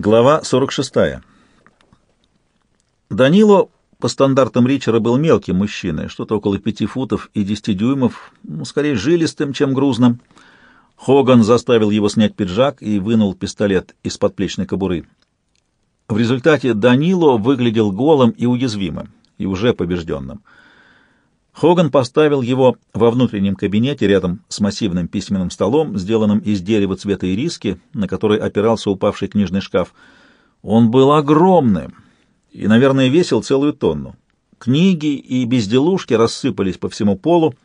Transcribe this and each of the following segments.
Глава 46. Данило по стандартам Ричера был мелким мужчиной, что-то около пяти футов и десяти дюймов, ну, скорее жилистым, чем грузным. Хоган заставил его снять пиджак и вынул пистолет из подплечной кобуры. В результате Данило выглядел голым и уязвимым, и уже побежденным. Хоган поставил его во внутреннем кабинете рядом с массивным письменным столом, сделанным из дерева цвета ириски, на который опирался упавший книжный шкаф. Он был огромным и, наверное, весил целую тонну. Книги и безделушки рассыпались по всему полу,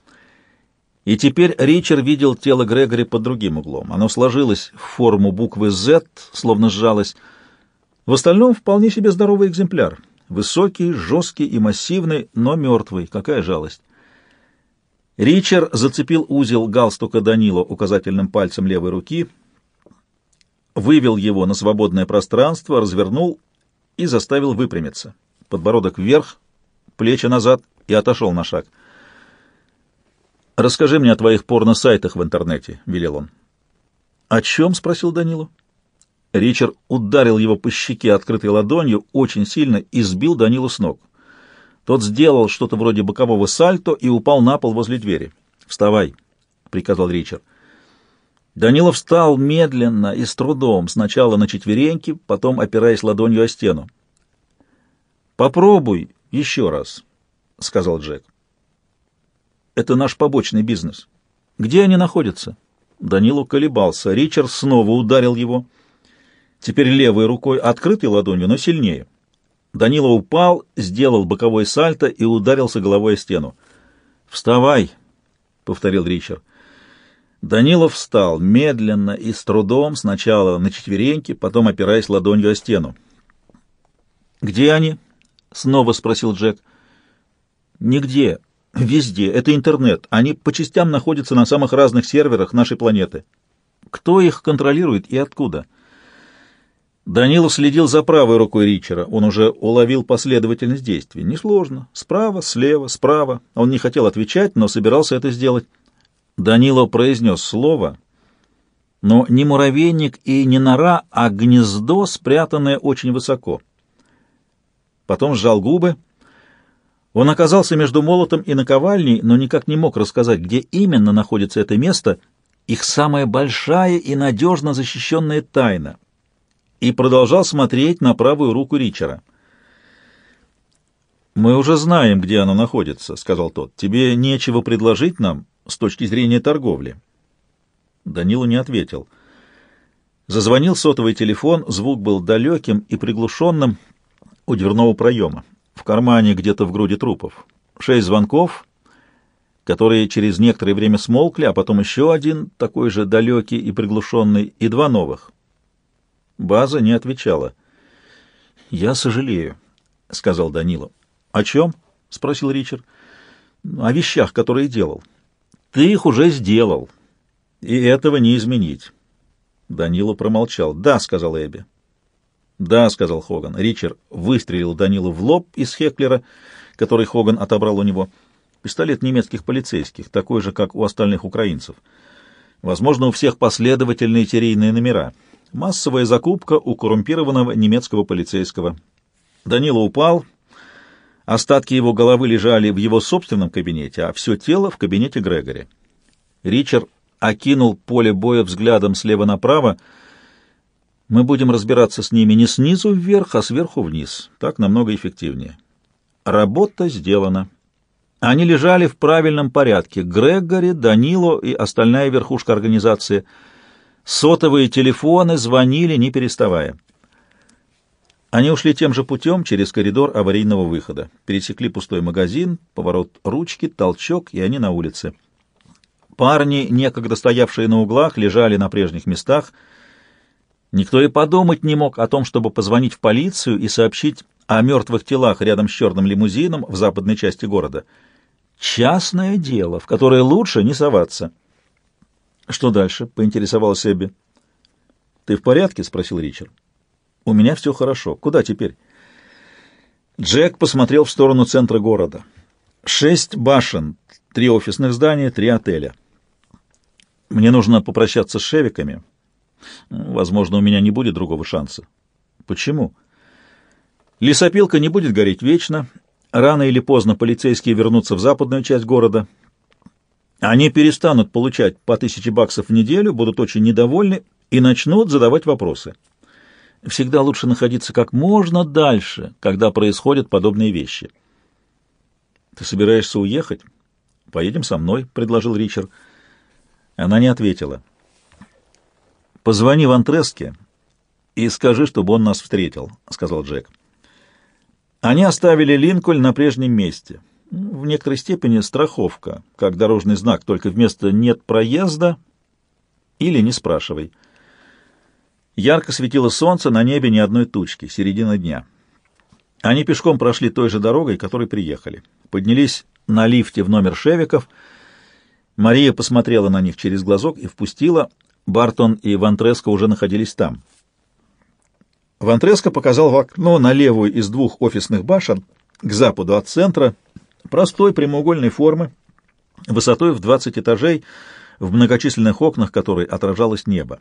и теперь Ричард видел тело Грегори под другим углом. Оно сложилось в форму буквы «Z», словно сжалось. В остальном вполне себе здоровый экземпляр — Высокий, жесткий и массивный, но мертвый. Какая жалость. Ричард зацепил узел галстука Данила указательным пальцем левой руки, вывел его на свободное пространство, развернул и заставил выпрямиться. Подбородок вверх, плечи назад и отошел на шаг. «Расскажи мне о твоих порно-сайтах в интернете», — велел он. «О чем?» — спросил Данилу. Ричард ударил его по щеке открытой ладонью очень сильно и сбил Данилу с ног. Тот сделал что-то вроде бокового сальто и упал на пол возле двери. «Вставай», — приказал Ричард. Данила встал медленно и с трудом, сначала на четвереньки, потом опираясь ладонью о стену. «Попробуй еще раз», — сказал Джек. «Это наш побочный бизнес. Где они находятся?» Данилу колебался. Ричард снова ударил его — теперь левой рукой, открытой ладонью, но сильнее. Данила упал, сделал боковой сальто и ударился головой о стену. «Вставай!» — повторил Ричард. Данилов встал медленно и с трудом, сначала на четвереньки, потом опираясь ладонью о стену. «Где они?» — снова спросил Джек. «Нигде. Везде. Это интернет. Они по частям находятся на самых разных серверах нашей планеты. Кто их контролирует и откуда?» Данилов следил за правой рукой Ричера. Он уже уловил последовательность действий. Несложно. Справа, слева, справа. Он не хотел отвечать, но собирался это сделать. Данилов произнес слово, но не муравейник и не нора, а гнездо, спрятанное очень высоко. Потом сжал губы. Он оказался между молотом и наковальней, но никак не мог рассказать, где именно находится это место, их самая большая и надежно защищенная тайна и продолжал смотреть на правую руку Ричера. «Мы уже знаем, где она находится», — сказал тот. «Тебе нечего предложить нам с точки зрения торговли». Данилу не ответил. Зазвонил сотовый телефон, звук был далеким и приглушенным у дверного проема, в кармане где-то в груди трупов. Шесть звонков, которые через некоторое время смолкли, а потом еще один, такой же далекий и приглушенный, и два новых. База не отвечала. «Я сожалею», — сказал Данила. «О чем?» — спросил Ричард. «О вещах, которые делал». «Ты их уже сделал, и этого не изменить». Данила промолчал. «Да», — сказал Эбби. «Да», — сказал Хоган. Ричард выстрелил Данилу в лоб из Хеклера, который Хоган отобрал у него. Пистолет немецких полицейских, такой же, как у остальных украинцев. Возможно, у всех последовательные серийные номера. Массовая закупка у коррумпированного немецкого полицейского. Данила упал, остатки его головы лежали в его собственном кабинете, а все тело в кабинете Грегори. Ричард окинул поле боя взглядом слева направо. Мы будем разбираться с ними не снизу вверх, а сверху вниз. Так намного эффективнее. Работа сделана. Они лежали в правильном порядке. Грегори, Данило и остальная верхушка организации — Сотовые телефоны звонили, не переставая. Они ушли тем же путем через коридор аварийного выхода. Пересекли пустой магазин, поворот ручки, толчок, и они на улице. Парни, некогда стоявшие на углах, лежали на прежних местах. Никто и подумать не мог о том, чтобы позвонить в полицию и сообщить о мертвых телах рядом с черным лимузином в западной части города. Частное дело, в которое лучше не соваться. «Что дальше?» — поинтересовался Эбби. «Ты в порядке?» — спросил Ричард. «У меня все хорошо. Куда теперь?» Джек посмотрел в сторону центра города. Шесть башен, три офисных здания, три отеля. «Мне нужно попрощаться с шевиками. Возможно, у меня не будет другого шанса. Почему? Лесопилка не будет гореть вечно. Рано или поздно полицейские вернутся в западную часть города. Они перестанут получать по тысяче баксов в неделю, будут очень недовольны и начнут задавать вопросы. Всегда лучше находиться как можно дальше, когда происходят подобные вещи. «Ты собираешься уехать?» «Поедем со мной», — предложил Ричард. Она не ответила. «Позвони в Антреске и скажи, чтобы он нас встретил», — сказал Джек. Они оставили Линкольн на прежнем месте. В некоторой степени страховка, как дорожный знак, только вместо «нет проезда» или «не спрашивай». Ярко светило солнце, на небе ни одной тучки, середина дня. Они пешком прошли той же дорогой, которой приехали. Поднялись на лифте в номер Шевиков. Мария посмотрела на них через глазок и впустила. Бартон и Вантреско уже находились там. Вантреско показал в окно на левую из двух офисных башен, к западу от центра, простой прямоугольной формы, высотой в 20 этажей, в многочисленных окнах которой отражалось небо.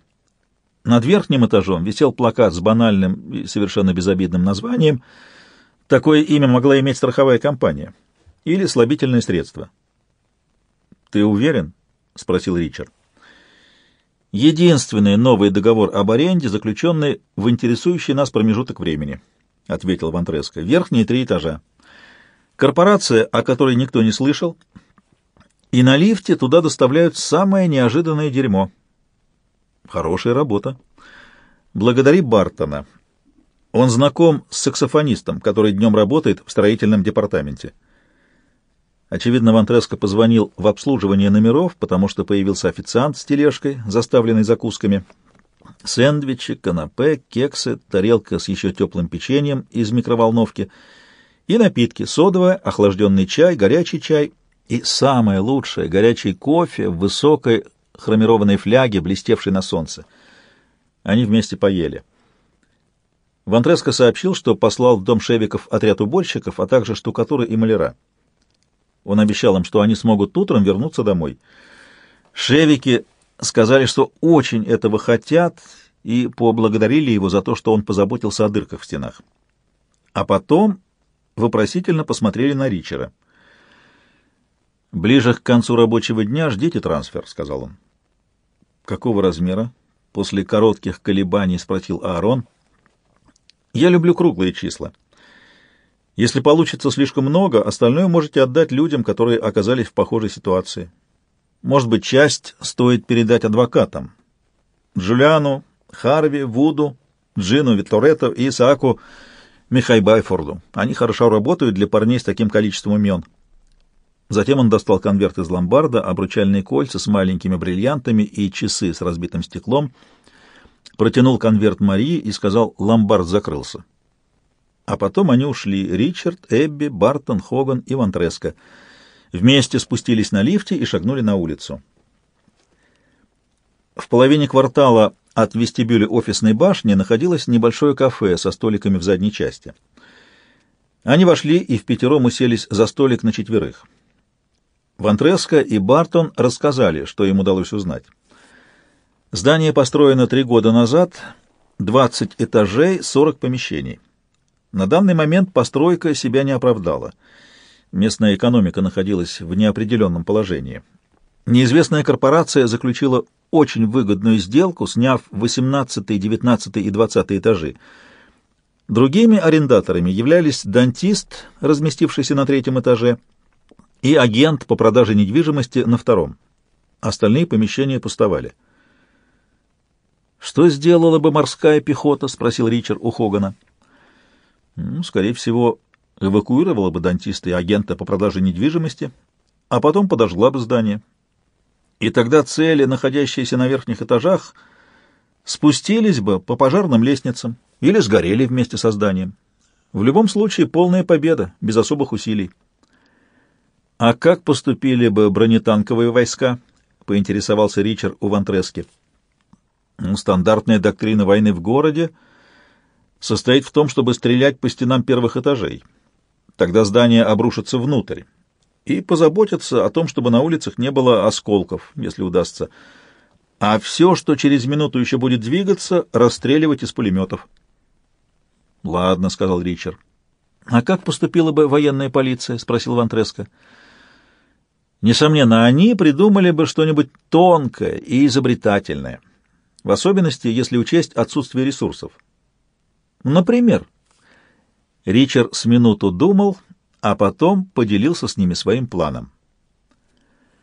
Над верхним этажом висел плакат с банальным и совершенно безобидным названием. Такое имя могла иметь страховая компания или слабительное средство. «Ты уверен?» — спросил Ричард. «Единственный новый договор об аренде, заключенный в интересующий нас промежуток времени», — ответил Вантреско. «Верхние три этажа. Корпорация, о которой никто не слышал, и на лифте туда доставляют самое неожиданное дерьмо». Хорошая работа. Благодари Бартона. Он знаком с саксофонистом, который днем работает в строительном департаменте. Очевидно, Вантреско позвонил в обслуживание номеров, потому что появился официант с тележкой, заставленной закусками. Сэндвичи, канапе, кексы, тарелка с еще теплым печеньем из микроволновки и напитки, содовая, охлажденный чай, горячий чай и самое лучшее — горячий кофе в высокой хромированной фляге, блестевшей на солнце. Они вместе поели. Вантреско сообщил, что послал в дом Шевиков отряд уборщиков, а также штукатуры и маляра. Он обещал им, что они смогут утром вернуться домой. Шевики сказали, что очень этого хотят, и поблагодарили его за то, что он позаботился о дырках в стенах. А потом вопросительно посмотрели на Ричера. «Ближе к концу рабочего дня ждите трансфер», — сказал он. «Какого размера?» — после коротких колебаний спросил Аарон. «Я люблю круглые числа. Если получится слишком много, остальное можете отдать людям, которые оказались в похожей ситуации. Может быть, часть стоит передать адвокатам. Джулиану, Харви, Вуду, Джину Витторетто и Исааку Михайбайфорду. Они хорошо работают для парней с таким количеством имен». Затем он достал конверт из ломбарда, обручальные кольца с маленькими бриллиантами и часы с разбитым стеклом, протянул конверт Марии и сказал «Ломбард закрылся». А потом они ушли — Ричард, Эбби, Бартон, Хоган и Вантреско. Вместе спустились на лифте и шагнули на улицу. В половине квартала от вестибюля офисной башни находилось небольшое кафе со столиками в задней части. Они вошли и в пятером уселись за столик на четверых. Вантреско и Бартон рассказали, что им удалось узнать. Здание построено три года назад, 20 этажей, 40 помещений. На данный момент постройка себя не оправдала. Местная экономика находилась в неопределенном положении. Неизвестная корпорация заключила очень выгодную сделку, сняв 18, 19 и 20 этажи. Другими арендаторами являлись дантист, разместившийся на третьем этаже, и агент по продаже недвижимости на втором. Остальные помещения пустовали. «Что сделала бы морская пехота?» — спросил Ричард у Хогана. Ну, «Скорее всего, эвакуировала бы дантиста и агента по продаже недвижимости, а потом подожгла бы здание. И тогда цели, находящиеся на верхних этажах, спустились бы по пожарным лестницам или сгорели вместе со зданием. В любом случае полная победа, без особых усилий. «А как поступили бы бронетанковые войска?» — поинтересовался Ричард у Вантрески. Ну, «Стандартная доктрина войны в городе состоит в том, чтобы стрелять по стенам первых этажей. Тогда здание обрушится внутрь. И позаботиться о том, чтобы на улицах не было осколков, если удастся. А все, что через минуту еще будет двигаться, расстреливать из пулеметов». Ладно, сказал Ричард. А как поступила бы военная полиция? спросил Вантреско. Несомненно, они придумали бы что-нибудь тонкое и изобретательное, в особенности, если учесть отсутствие ресурсов. Например, Ричард с минуту думал, а потом поделился с ними своим планом.